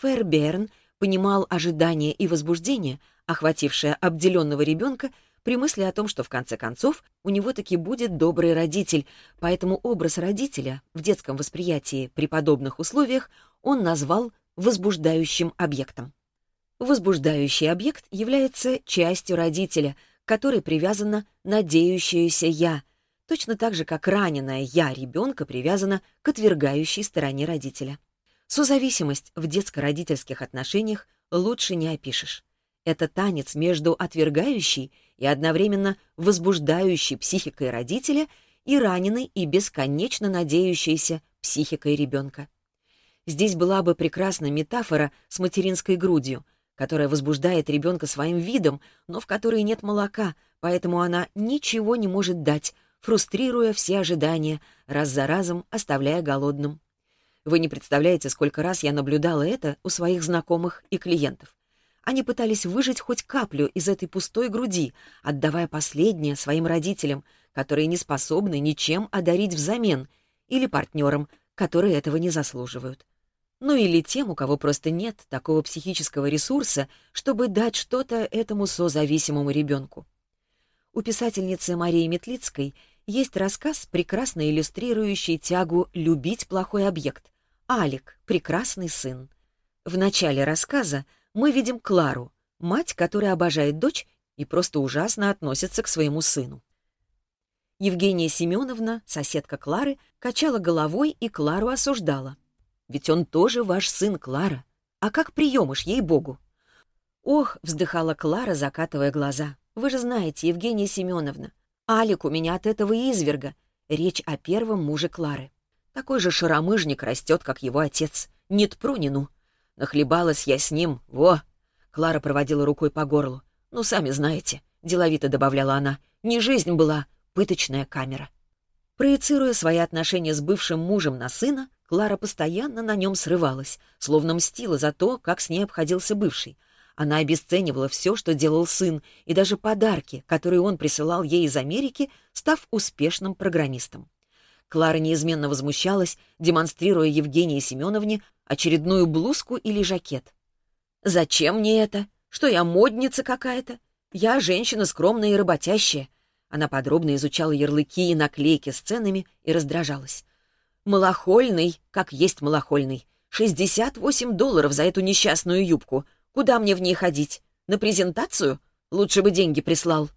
Ферберн понимал ожидания и возбуждение, охватившее обделенного ребенка при мысли о том, что в конце концов у него таки будет добрый родитель, поэтому образ родителя в детском восприятии при подобных условиях он назвал возбуждающим объектом. Возбуждающий объект является частью родителя — которой привязана надеющаяся «я», точно так же, как раненая «я» ребенка привязана к отвергающей стороне родителя. Созависимость в детско-родительских отношениях лучше не опишешь. Это танец между отвергающей и одновременно возбуждающей психикой родителя и раненой и бесконечно надеющейся психикой ребенка. Здесь была бы прекрасна метафора с материнской грудью — которая возбуждает ребенка своим видом, но в которой нет молока, поэтому она ничего не может дать, фрустрируя все ожидания, раз за разом оставляя голодным. Вы не представляете, сколько раз я наблюдала это у своих знакомых и клиентов. Они пытались выжить хоть каплю из этой пустой груди, отдавая последнее своим родителям, которые не способны ничем одарить взамен, или партнерам, которые этого не заслуживают ну или тем, у кого просто нет такого психического ресурса, чтобы дать что-то этому созависимому ребенку. У писательницы Марии Метлицкой есть рассказ, прекрасно иллюстрирующий тягу «любить плохой объект» «Алик. Прекрасный сын». В начале рассказа мы видим Клару, мать, которая обожает дочь и просто ужасно относится к своему сыну. Евгения Семеновна, соседка Клары, качала головой и Клару осуждала ведь он тоже ваш сын, Клара. А как приемыш, ей-богу!» «Ох!» — вздыхала Клара, закатывая глаза. «Вы же знаете, Евгения Семеновна, Алик у меня от этого изверга. Речь о первом муже Клары. Такой же шаромыжник растет, как его отец. Ни тпру, ни ну. Нахлебалась я с ним, во!» Клара проводила рукой по горлу. «Ну, сами знаете», — деловито добавляла она, — «не жизнь была, пыточная камера». Проецируя свои отношения с бывшим мужем на сына, Клара постоянно на нем срывалась, словно мстила за то, как с ней обходился бывший. Она обесценивала все, что делал сын, и даже подарки, которые он присылал ей из Америки, став успешным программистом. Клара неизменно возмущалась, демонстрируя Евгении Семеновне очередную блузку или жакет. «Зачем мне это? Что я модница какая-то? Я женщина скромная и работящая». Она подробно изучала ярлыки и наклейки с ценами и раздражалась. Малахольный, как есть малахольный. 68 долларов за эту несчастную юбку. Куда мне в ней ходить? На презентацию? Лучше бы деньги прислал.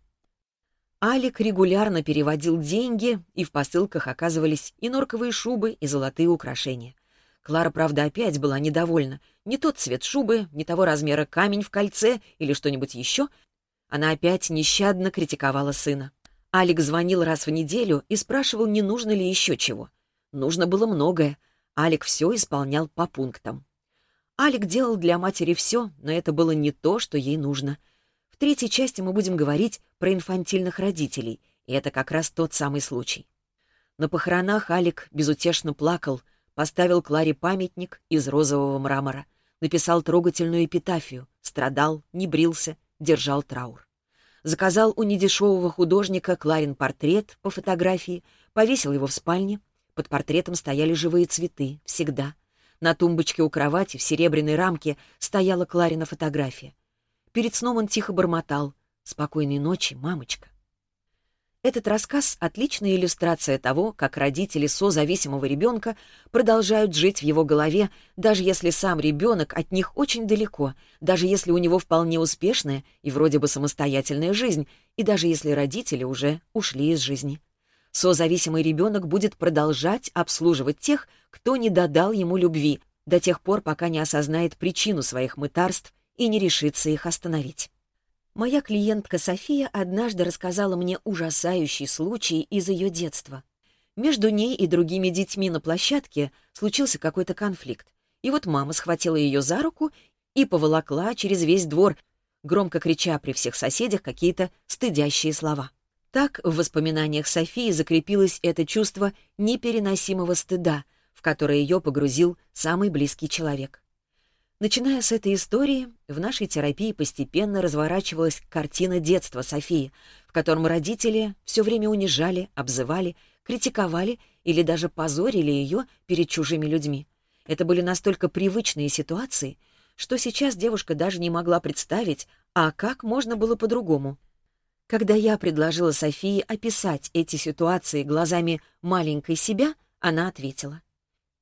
Алик регулярно переводил деньги, и в посылках оказывались и норковые шубы, и золотые украшения. Клара, правда, опять была недовольна. Не тот цвет шубы, не того размера камень в кольце или что-нибудь еще. Она опять нещадно критиковала сына. Алик звонил раз в неделю и спрашивал, не нужно ли еще чего. Нужно было многое. Алик все исполнял по пунктам. Алик делал для матери все, но это было не то, что ей нужно. В третьей части мы будем говорить про инфантильных родителей, и это как раз тот самый случай. На похоронах Алик безутешно плакал, поставил Кларе памятник из розового мрамора, написал трогательную эпитафию, страдал, не брился, держал траур. Заказал у недешевого художника Кларин портрет по фотографии, повесил его в спальне, под портретом стояли живые цветы, всегда. На тумбочке у кровати в серебряной рамке стояла Кларина фотография. Перед сном он тихо бормотал. «Спокойной ночи, мамочка». Этот рассказ — отличная иллюстрация того, как родители созависимого ребенка продолжают жить в его голове, даже если сам ребенок от них очень далеко, даже если у него вполне успешная и вроде бы самостоятельная жизнь, и даже если родители уже ушли из жизни. Созависимый ребенок будет продолжать обслуживать тех, кто не додал ему любви, до тех пор, пока не осознает причину своих мытарств и не решится их остановить. Моя клиентка София однажды рассказала мне ужасающий случай из ее детства. Между ней и другими детьми на площадке случился какой-то конфликт. И вот мама схватила ее за руку и поволокла через весь двор, громко крича при всех соседях какие-то стыдящие слова. Так в воспоминаниях Софии закрепилось это чувство непереносимого стыда, в которое ее погрузил самый близкий человек. Начиная с этой истории, в нашей терапии постепенно разворачивалась картина детства Софии, в котором родители все время унижали, обзывали, критиковали или даже позорили ее перед чужими людьми. Это были настолько привычные ситуации, что сейчас девушка даже не могла представить, а как можно было по-другому — когда я предложила Софии описать эти ситуации глазами маленькой себя, она ответила.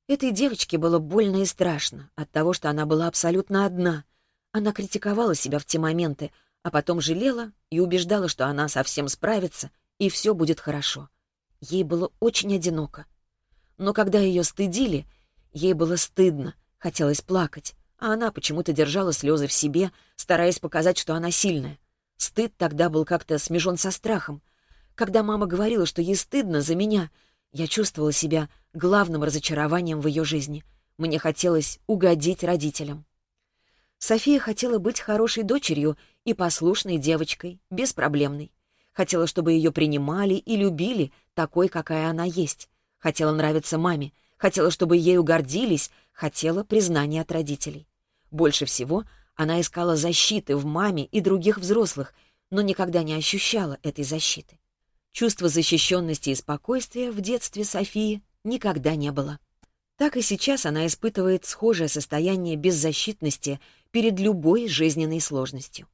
Этой девочке было больно и страшно от того, что она была абсолютно одна. Она критиковала себя в те моменты, а потом жалела и убеждала, что она совсем справится и все будет хорошо. Ей было очень одиноко. Но когда ее стыдили, ей было стыдно, хотелось плакать, а она почему-то держала слезы в себе, стараясь показать, что она сильная. Стыд тогда был как-то смежен со страхом. Когда мама говорила, что ей стыдно за меня, я чувствовала себя главным разочарованием в ее жизни. Мне хотелось угодить родителям. София хотела быть хорошей дочерью и послушной девочкой, беспроблемной. Хотела, чтобы ее принимали и любили такой, какая она есть. Хотела нравиться маме, хотела, чтобы ею гордились, хотела признания от родителей. Больше всего она искала защиты в маме и других взрослых, но никогда не ощущала этой защиты. Чувства защищенности и спокойствия в детстве Софии никогда не было. Так и сейчас она испытывает схожее состояние беззащитности перед любой жизненной сложностью.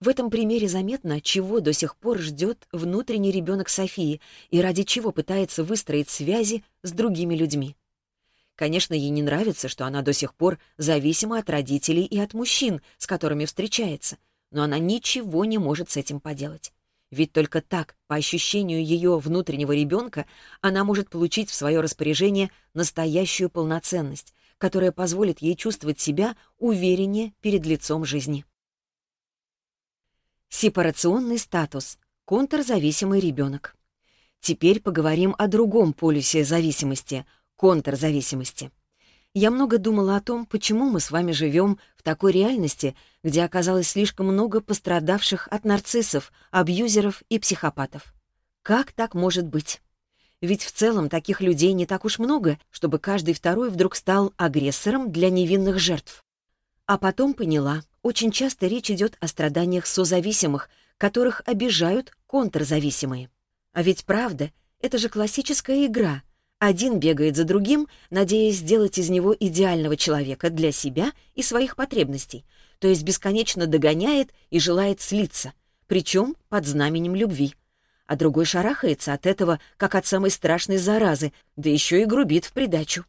В этом примере заметно, чего до сих пор ждет внутренний ребенок Софии и ради чего пытается выстроить связи с другими людьми. Конечно, ей не нравится, что она до сих пор зависима от родителей и от мужчин, с которыми встречается, но она ничего не может с этим поделать. Ведь только так, по ощущению ее внутреннего ребенка, она может получить в свое распоряжение настоящую полноценность, которая позволит ей чувствовать себя увереннее перед лицом жизни. Сепарационный статус. Контрзависимый ребенок. Теперь поговорим о другом полюсе зависимости, Контрзависимости. Я много думала о том, почему мы с вами живем в такой реальности, где оказалось слишком много пострадавших от нарциссов, абьюзеров и психопатов. Как так может быть? Ведь в целом таких людей не так уж много, чтобы каждый второй вдруг стал агрессором для невинных жертв. А потом поняла, очень часто речь идет о страданиях созависимых, которых обижают контрзависимые. А ведь правда, это же классическая игра, один бегает за другим, надеясь сделать из него идеального человека для себя и своих потребностей, то есть бесконечно догоняет и желает слиться, причем под знаменем любви. А другой шарахается от этого, как от самой страшной заразы, да еще и грубит в придачу.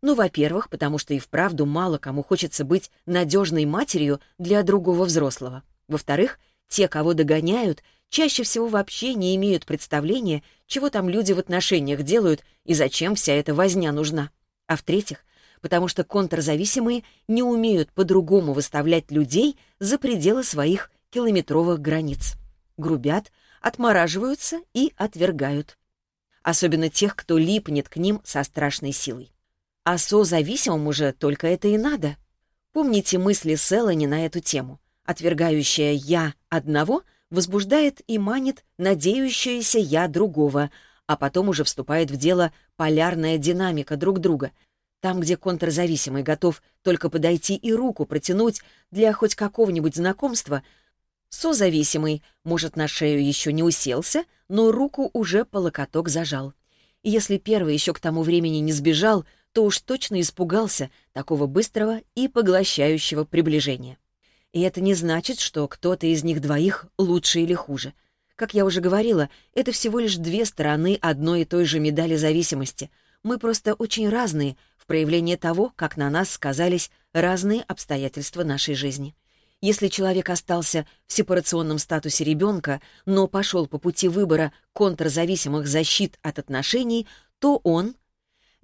Ну, во-первых, потому что и вправду мало кому хочется быть надежной матерью для другого взрослого. Во-вторых, те, кого догоняют, чаще всего вообще не имеют представления, чего там люди в отношениях делают и зачем вся эта возня нужна. А в-третьих, потому что контрзависимые не умеют по-другому выставлять людей за пределы своих километровых границ. Грубят, отмораживаются и отвергают. Особенно тех, кто липнет к ним со страшной силой. А созависимому же только это и надо. Помните мысли Селани на эту тему. Отвергающее «я» одного — возбуждает и манит надеющееся «я» другого, а потом уже вступает в дело полярная динамика друг друга. Там, где контрзависимый готов только подойти и руку протянуть для хоть какого-нибудь знакомства, созависимый, может, на шею еще не уселся, но руку уже по локоток зажал. И если первый еще к тому времени не сбежал, то уж точно испугался такого быстрого и поглощающего приближения и это не значит, что кто-то из них двоих лучше или хуже. Как я уже говорила, это всего лишь две стороны одной и той же медали зависимости. Мы просто очень разные в проявлении того, как на нас сказались разные обстоятельства нашей жизни. Если человек остался в сепарационном статусе ребенка, но пошел по пути выбора контрзависимых защит от отношений, то он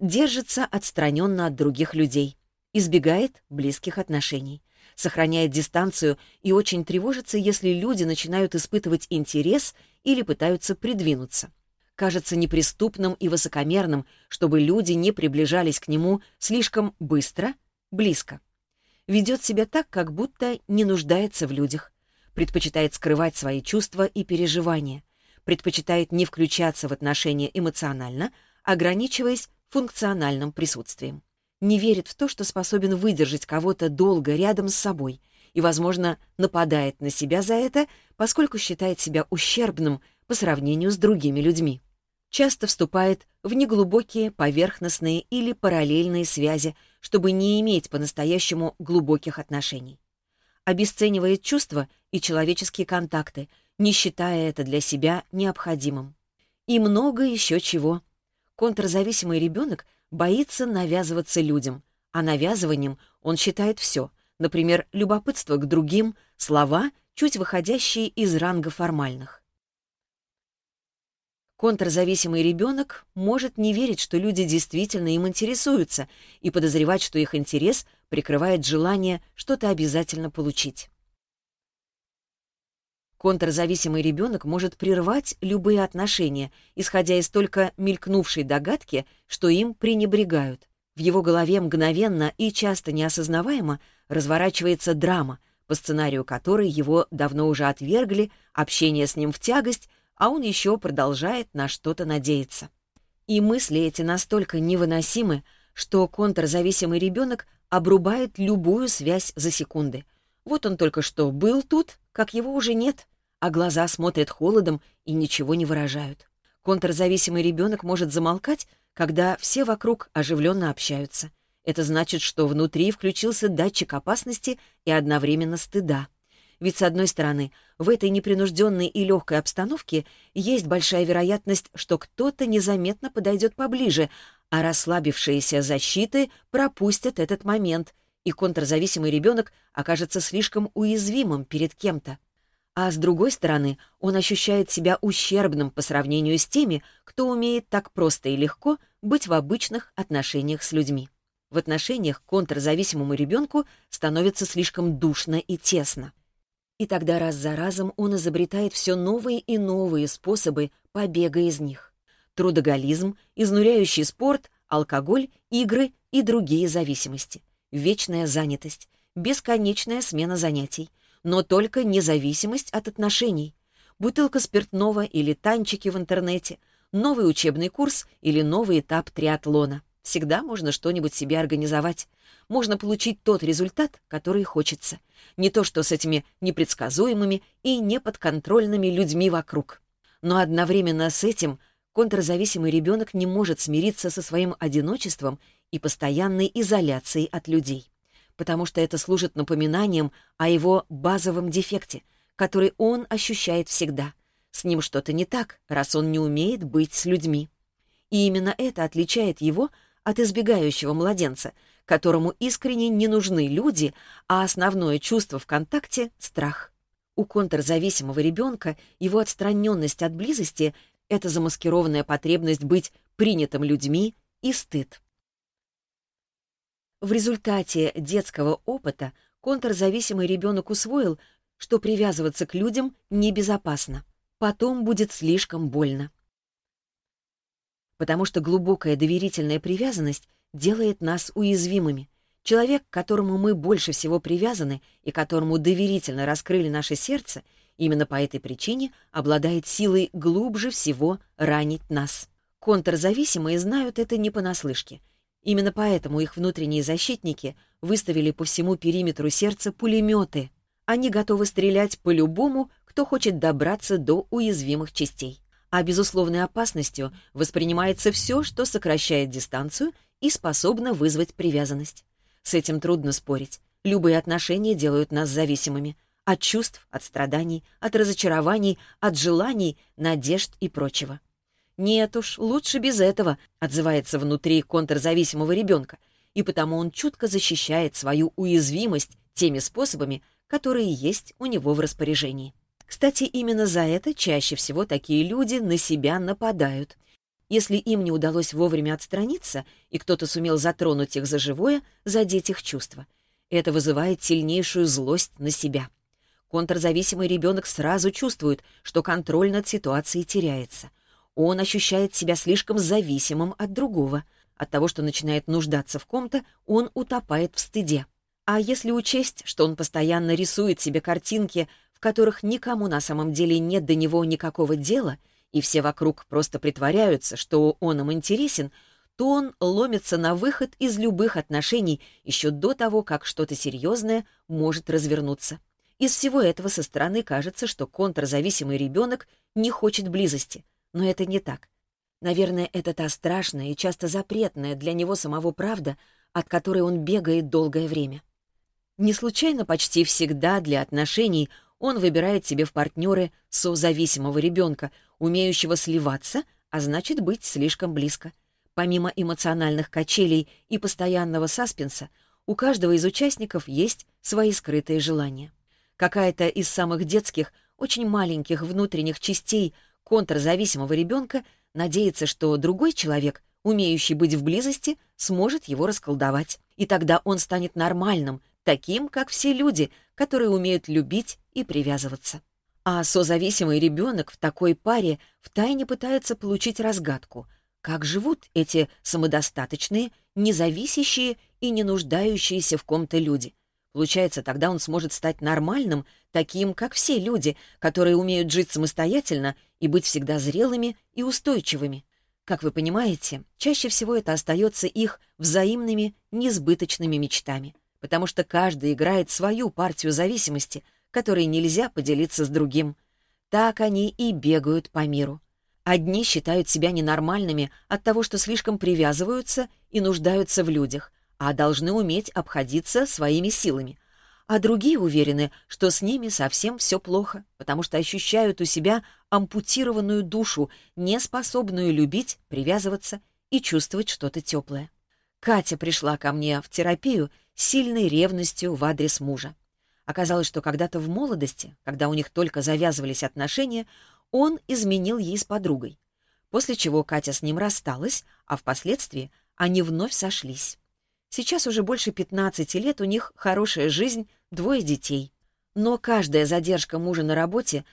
держится отстраненно от других людей, избегает близких отношений сохраняет дистанцию и очень тревожится, если люди начинают испытывать интерес или пытаются придвинуться. Кажется неприступным и высокомерным, чтобы люди не приближались к нему слишком быстро, близко. Ведет себя так, как будто не нуждается в людях. Предпочитает скрывать свои чувства и переживания. Предпочитает не включаться в отношения эмоционально, ограничиваясь функциональным присутствием не верит в то, что способен выдержать кого-то долго рядом с собой и, возможно, нападает на себя за это, поскольку считает себя ущербным по сравнению с другими людьми. Часто вступает в неглубокие, поверхностные или параллельные связи, чтобы не иметь по-настоящему глубоких отношений. Обесценивает чувства и человеческие контакты, не считая это для себя необходимым. И много еще чего. Контрзависимый ребенок — боится навязываться людям, а навязыванием он считает все, например, любопытство к другим, слова, чуть выходящие из ранга формальных. Контрзависимый ребенок может не верить, что люди действительно им интересуются, и подозревать, что их интерес прикрывает желание что-то обязательно получить. Контрзависимый ребенок может прервать любые отношения, исходя из только мелькнувшей догадки, что им пренебрегают. В его голове мгновенно и часто неосознаваемо разворачивается драма, по сценарию которой его давно уже отвергли, общение с ним в тягость, а он еще продолжает на что-то надеяться. И мысли эти настолько невыносимы, что контрзависимый ребенок обрубает любую связь за секунды. Вот он только что был тут, как его уже нет. а глаза смотрят холодом и ничего не выражают. Контрзависимый ребенок может замолкать, когда все вокруг оживленно общаются. Это значит, что внутри включился датчик опасности и одновременно стыда. Ведь, с одной стороны, в этой непринужденной и легкой обстановке есть большая вероятность, что кто-то незаметно подойдет поближе, а расслабившиеся защиты пропустят этот момент, и контрзависимый ребенок окажется слишком уязвимым перед кем-то. а с другой стороны, он ощущает себя ущербным по сравнению с теми, кто умеет так просто и легко быть в обычных отношениях с людьми. В отношениях к контрзависимому ребенку становится слишком душно и тесно. И тогда раз за разом он изобретает все новые и новые способы побега из них. Трудоголизм, изнуряющий спорт, алкоголь, игры и другие зависимости. Вечная занятость, бесконечная смена занятий — но только независимость от отношений. Бутылка спиртного или танчики в интернете, новый учебный курс или новый этап триатлона. Всегда можно что-нибудь себе организовать. Можно получить тот результат, который хочется. Не то что с этими непредсказуемыми и неподконтрольными людьми вокруг. Но одновременно с этим контрзависимый ребенок не может смириться со своим одиночеством и постоянной изоляцией от людей потому что это служит напоминанием о его базовом дефекте, который он ощущает всегда. С ним что-то не так, раз он не умеет быть с людьми. И именно это отличает его от избегающего младенца, которому искренне не нужны люди, а основное чувство в контакте — страх. У контрзависимого ребенка его отстраненность от близости — это замаскированная потребность быть принятым людьми и стыд. В результате детского опыта контрзависимый ребенок усвоил, что привязываться к людям небезопасно. Потом будет слишком больно. Потому что глубокая доверительная привязанность делает нас уязвимыми. Человек, к которому мы больше всего привязаны и которому доверительно раскрыли наше сердце, именно по этой причине обладает силой глубже всего ранить нас. Контрзависимые знают это не понаслышке — Именно поэтому их внутренние защитники выставили по всему периметру сердца пулеметы. Они готовы стрелять по любому, кто хочет добраться до уязвимых частей. А безусловной опасностью воспринимается все, что сокращает дистанцию и способно вызвать привязанность. С этим трудно спорить. Любые отношения делают нас зависимыми. От чувств, от страданий, от разочарований, от желаний, надежд и прочего. «Нет уж, лучше без этого», — отзывается внутри контрзависимого ребенка, и потому он чутко защищает свою уязвимость теми способами, которые есть у него в распоряжении. Кстати, именно за это чаще всего такие люди на себя нападают. Если им не удалось вовремя отстраниться, и кто-то сумел затронуть их за живое, задеть их чувства, это вызывает сильнейшую злость на себя. Контрзависимый ребенок сразу чувствует, что контроль над ситуацией теряется. Он ощущает себя слишком зависимым от другого. От того, что начинает нуждаться в ком-то, он утопает в стыде. А если учесть, что он постоянно рисует себе картинки, в которых никому на самом деле нет до него никакого дела, и все вокруг просто притворяются, что он им интересен, то он ломится на выход из любых отношений еще до того, как что-то серьезное может развернуться. Из всего этого со стороны кажется, что контрзависимый ребенок не хочет близости — но это не так. Наверное, это та страшная и часто запретная для него самого правда, от которой он бегает долгое время. Не случайно почти всегда для отношений он выбирает себе в партнеры созависимого ребенка, умеющего сливаться, а значит быть слишком близко. Помимо эмоциональных качелей и постоянного саспенса, у каждого из участников есть свои скрытые желания. Какая-то из самых детских, очень маленьких внутренних частей — контр зависимого ребенка надеется, что другой человек, умеющий быть в близости, сможет его расколдовать. И тогда он станет нормальным, таким, как все люди, которые умеют любить и привязываться. А созависимый ребенок в такой паре втайне пытается получить разгадку, как живут эти самодостаточные, независящие и не нуждающиеся в ком-то люди — Получается, тогда он сможет стать нормальным, таким, как все люди, которые умеют жить самостоятельно и быть всегда зрелыми и устойчивыми. Как вы понимаете, чаще всего это остается их взаимными, несбыточными мечтами, потому что каждый играет свою партию зависимости, которой нельзя поделиться с другим. Так они и бегают по миру. Одни считают себя ненормальными от того, что слишком привязываются и нуждаются в людях, а должны уметь обходиться своими силами. А другие уверены, что с ними совсем все плохо, потому что ощущают у себя ампутированную душу, не способную любить, привязываться и чувствовать что-то теплое. Катя пришла ко мне в терапию с сильной ревностью в адрес мужа. Оказалось, что когда-то в молодости, когда у них только завязывались отношения, он изменил ей с подругой, после чего Катя с ним рассталась, а впоследствии они вновь сошлись. Сейчас уже больше 15 лет у них хорошая жизнь, двое детей. Но каждая задержка мужа на работе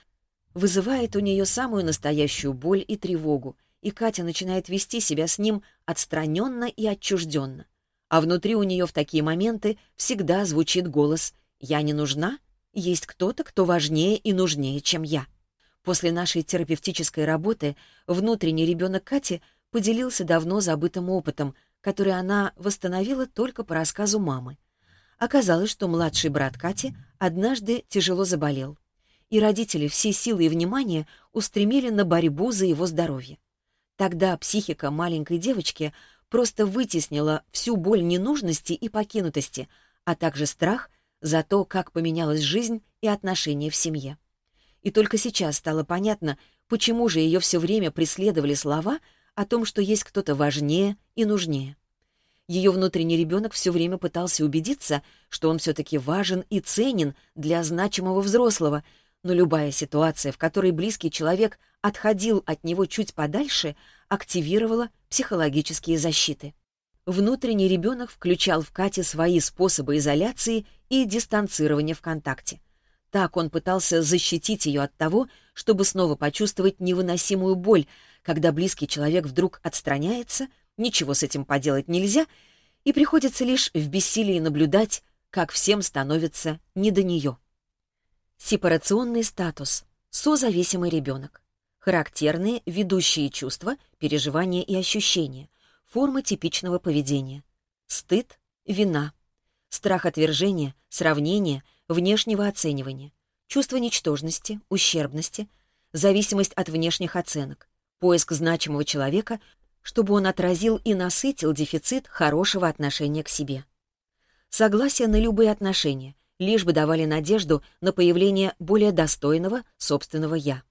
вызывает у нее самую настоящую боль и тревогу, и Катя начинает вести себя с ним отстраненно и отчужденно. А внутри у нее в такие моменты всегда звучит голос «Я не нужна? Есть кто-то, кто важнее и нужнее, чем я». После нашей терапевтической работы внутренний ребенок Кати поделился давно забытым опытом, которое она восстановила только по рассказу мамы. Оказалось, что младший брат Кати однажды тяжело заболел, и родители все силы и внимание устремили на борьбу за его здоровье. Тогда психика маленькой девочки просто вытеснила всю боль ненужности и покинутости, а также страх за то, как поменялась жизнь и отношения в семье. И только сейчас стало понятно, почему же ее все время преследовали слова — о том, что есть кто-то важнее и нужнее. Ее внутренний ребенок все время пытался убедиться, что он все-таки важен и ценен для значимого взрослого, но любая ситуация, в которой близкий человек отходил от него чуть подальше, активировала психологические защиты. Внутренний ребенок включал в Кате свои способы изоляции и дистанцирования в контакте. Так он пытался защитить ее от того, чтобы снова почувствовать невыносимую боль, когда близкий человек вдруг отстраняется, ничего с этим поделать нельзя, и приходится лишь в бессилии наблюдать, как всем становится не до нее. Сепарационный статус. Созависимый ребенок. Характерные ведущие чувства, переживания и ощущения. Формы типичного поведения. Стыд, вина. Страх отвержения, сравнения, внешнего оценивания. Чувство ничтожности, ущербности. Зависимость от внешних оценок поиск значимого человека, чтобы он отразил и насытил дефицит хорошего отношения к себе. Согласие на любые отношения, лишь бы давали надежду на появление более достойного собственного «я».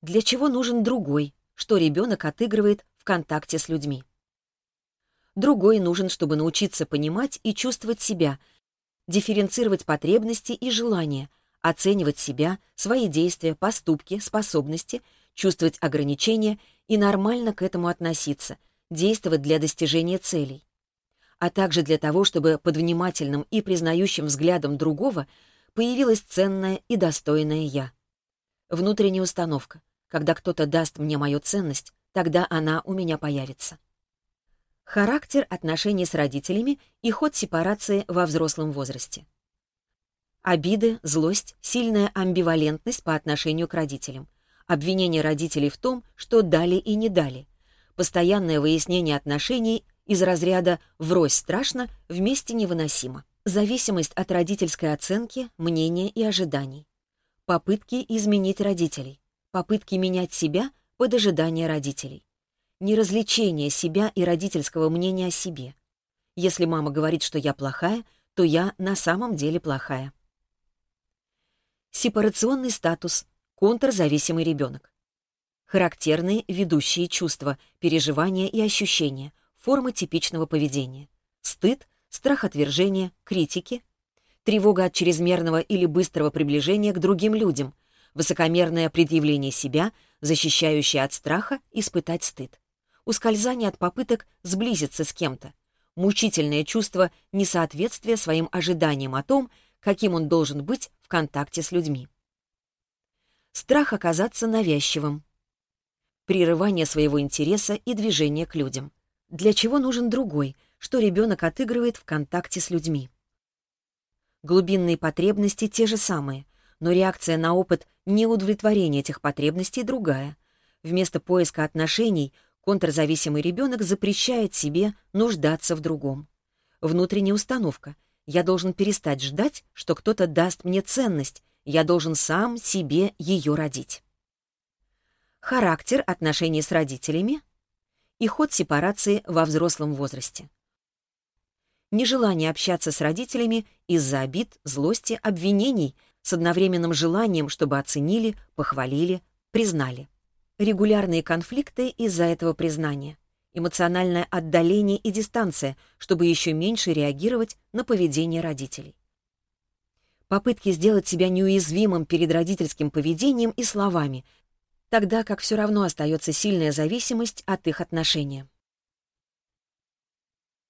Для чего нужен другой, что ребенок отыгрывает в контакте с людьми? Другой нужен, чтобы научиться понимать и чувствовать себя, дифференцировать потребности и желания, оценивать себя, свои действия, поступки, способности — чувствовать ограничения и нормально к этому относиться, действовать для достижения целей. А также для того, чтобы под внимательным и признающим взглядом другого появилось ценное и достойное «я». Внутренняя установка. Когда кто-то даст мне мою ценность, тогда она у меня появится. Характер отношений с родителями и ход сепарации во взрослом возрасте. Обиды, злость, сильная амбивалентность по отношению к родителям — обвинение родителей в том, что дали и не дали, постоянное выяснение отношений из разряда «врозь страшно, вместе невыносимо», зависимость от родительской оценки, мнения и ожиданий, попытки изменить родителей, попытки менять себя под ожидание родителей, неразличение себя и родительского мнения о себе. Если мама говорит, что я плохая, то я на самом деле плохая. Сепарационный статус контрзависимый ребенок. Характерные ведущие чувства, переживания и ощущения, формы типичного поведения. Стыд, страх отвержения, критики, тревога от чрезмерного или быстрого приближения к другим людям, высокомерное предъявление себя, защищающее от страха испытать стыд, ускользание от попыток сблизиться с кем-то, мучительное чувство несоответствия своим ожиданиям о том, каким он должен быть в контакте с людьми страх оказаться навязчивым, прерывание своего интереса и движения к людям. Для чего нужен другой, что ребенок отыгрывает в контакте с людьми. Глубинные потребности те же самые, но реакция на опыт неудовлетворения этих потребностей другая. Вместо поиска отношений контрзависимый ребенок запрещает себе нуждаться в другом. Внутренняя установка — я должен перестать ждать, что кто-то даст мне ценность, я должен сам себе ее родить. Характер отношений с родителями и ход сепарации во взрослом возрасте. Нежелание общаться с родителями из-за обид, злости, обвинений с одновременным желанием, чтобы оценили, похвалили, признали. Регулярные конфликты из-за этого признания. Эмоциональное отдаление и дистанция, чтобы еще меньше реагировать на поведение родителей. Попытки сделать себя неуязвимым перед родительским поведением и словами, тогда как все равно остается сильная зависимость от их отношения.